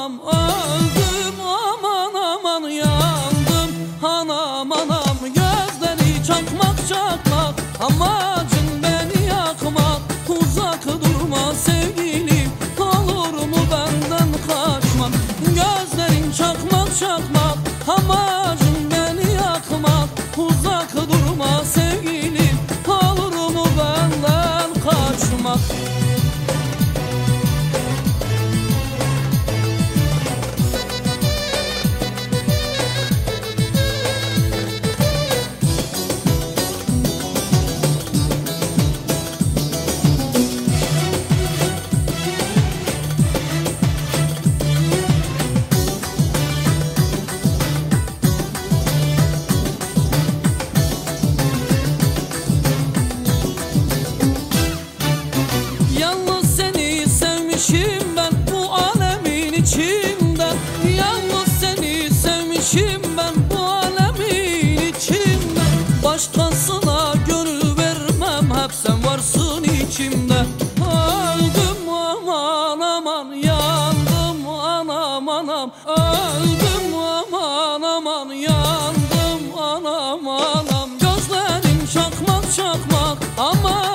anam öldüm aman aman yandım. Anam anam gözleri çakmak çakmak. Amacın beni yakmak. Uzak durma sevgilim başkasına gönül vermem. Hep sen varsın içimde. Öldüm aman aman yandım anam anam. Öldüm aman aman yandım anam anam. Gözlerim çakmak çakmak aman